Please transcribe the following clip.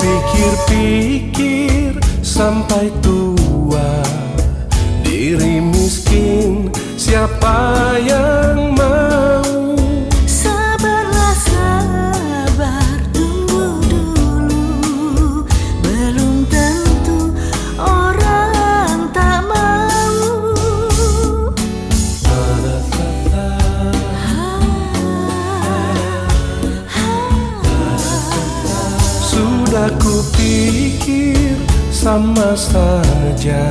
pikir-pikir sampai tua. Diri miskin siapa yang mau? Sudah kupikir sama saja